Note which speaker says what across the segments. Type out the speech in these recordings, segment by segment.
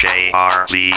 Speaker 1: JRZ.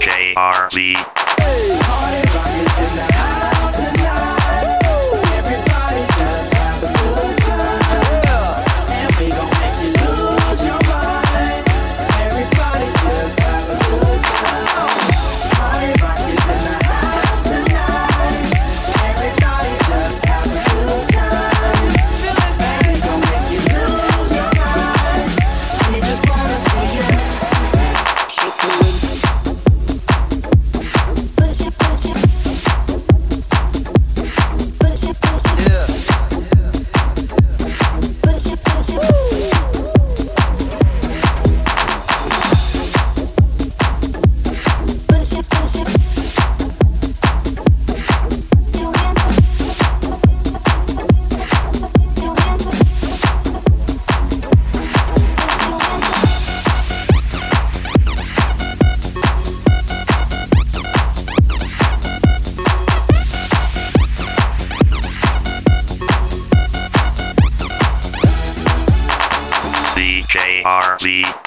Speaker 1: JRZ. ARV.